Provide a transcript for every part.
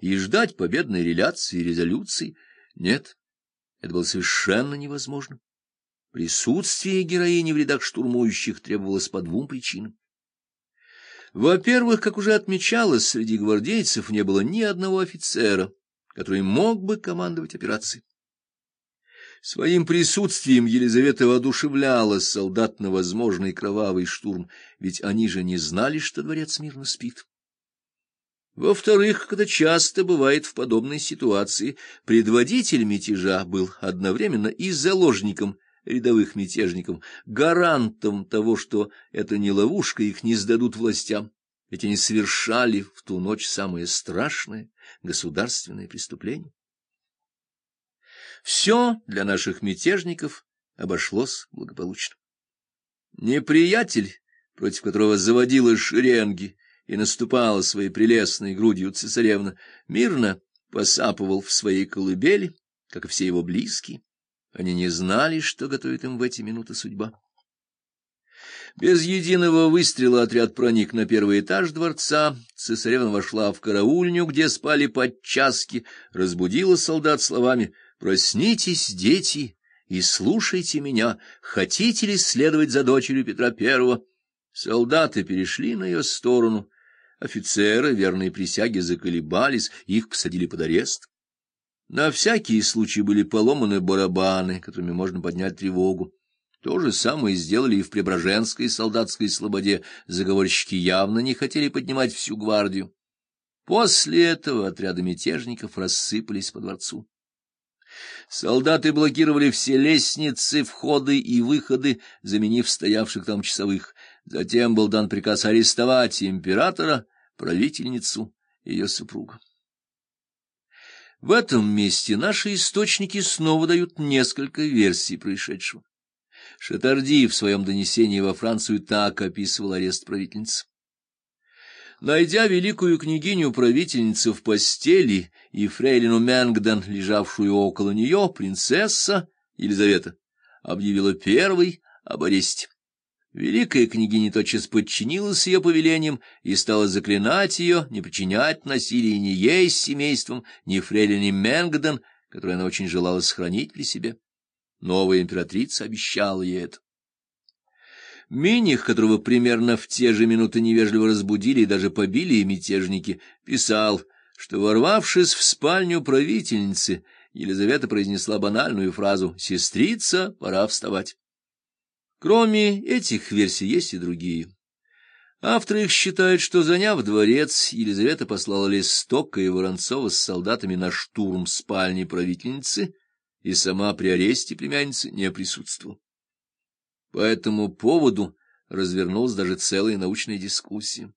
и ждать победной реляции и резолюции. Нет, это было совершенно невозможно. Присутствие героини в рядах штурмующих требовалось по двум причинам. Во-первых, как уже отмечалось, среди гвардейцев не было ни одного офицера, который мог бы командовать операцией. Своим присутствием Елизавета воодушевляла солдат на возможный кровавый штурм, ведь они же не знали, что дворец мирно спит. Во-вторых, когда часто бывает в подобной ситуации, предводитель мятежа был одновременно и заложником рядовых мятежников, гарантом того, что это не ловушка, их не сдадут властям, ведь они совершали в ту ночь самое страшное государственное преступление. Все для наших мятежников обошлось благополучно. Неприятель, против которого заводила шеренги и наступала своей прелестной грудью цесаревна, мирно посапывал в своей колыбели, как и все его близкие. Они не знали, что готовит им в эти минуты судьба. Без единого выстрела отряд проник на первый этаж дворца. Цесаревна вошла в караульню, где спали подчаски, разбудила солдат словами «Проснитесь, дети, и слушайте меня, хотите ли следовать за дочерью Петра Первого?» Солдаты перешли на ее сторону, офицеры, верные присяге, заколебались, их посадили под арест. На всякий случай были поломаны барабаны, которыми можно поднять тревогу. То же самое сделали и в Преображенской солдатской слободе. Заговорщики явно не хотели поднимать всю гвардию. После этого отряды мятежников рассыпались по дворцу. Солдаты блокировали все лестницы, входы и выходы, заменив стоявших там часовых. Затем был дан приказ арестовать императора, правительницу и ее супруга. В этом месте наши источники снова дают несколько версий происшедшего. Шатарди в своем донесении во Францию так описывал арест правительницы. Найдя великую княгиню-правительницу в постели и фрейлину Мэнгден, лежавшую около нее, принцесса Елизавета объявила первый об аресте. Великая княгиня тотчас подчинилась ее повелениям и стала заклинать ее не причинять насилия ни ей с семейством, ни фрейлине Мэнгден, которую она очень желала сохранить при себе. Новая императрица обещала ей это. Миних, которого примерно в те же минуты невежливо разбудили и даже побили мятежники, писал, что, ворвавшись в спальню правительницы, Елизавета произнесла банальную фразу «Сестрица, пора вставать». Кроме этих версий есть и другие. Авторы их считают, что, заняв дворец, Елизавета послала Листока и Воронцова с солдатами на штурм спальни правительницы, и сама при аресте племянницы не присутствовала. По этому поводу развернулась даже целая научная дискуссия.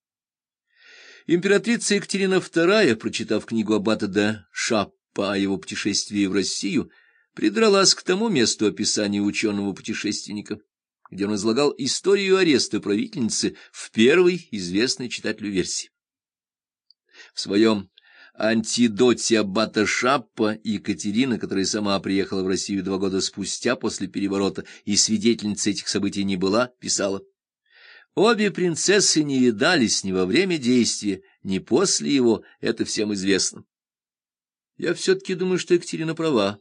Императрица Екатерина II, прочитав книгу Аббата де Шаппа о его путешествии в Россию, придралась к тому месту описания ученого-путешественника, где он излагал историю ареста правительницы в первой известной читателю версии. В своем антидоте аббата Шаппа Екатерина, которая сама приехала в Россию два года спустя после переворота и свидетельницей этих событий не была, писала «Обе принцессы не видались ни во время действия, ни после его, это всем известно». Я все-таки думаю, что Екатерина права.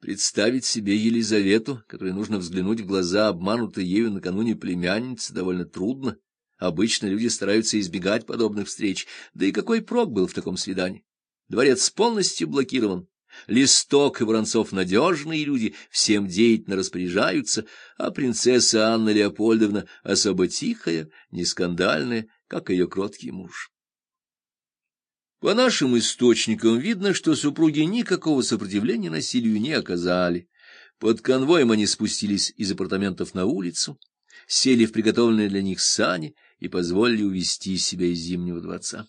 Представить себе Елизавету, которой нужно взглянуть в глаза обманутой ею накануне племянницы, довольно трудно. Обычно люди стараются избегать подобных встреч. Да и какой прок был в таком свидании? Дворец полностью блокирован. Листок и Воронцов надежные люди, всем деятельно распоряжаются, а принцесса Анна Леопольдовна особо тихая, не скандальная, как ее кроткий муж. По нашим источникам видно, что супруги никакого сопротивления насилию не оказали. Под конвоем они спустились из апартаментов на улицу, сели в приготовленные для них сани и позволили увести себя из Зимнего дворца.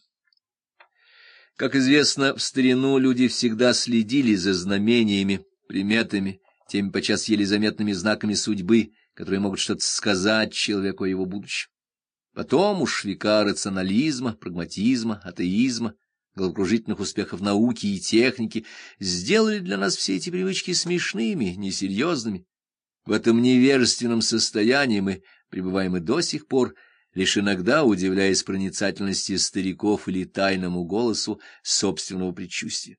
Как известно, в старину люди всегда следили за знамениями, приметами, теми подчас еле заметными знаками судьбы, которые могут что-то сказать человеку о его будущем. Потом уж века рационализма, прагматизма, атеизма головокружительных успехов науки и техники сделали для нас все эти привычки смешными, несерьезными. В этом невежественном состоянии мы пребываем и до сих пор, лишь иногда удивляясь проницательности стариков или тайному голосу собственного предчувствия.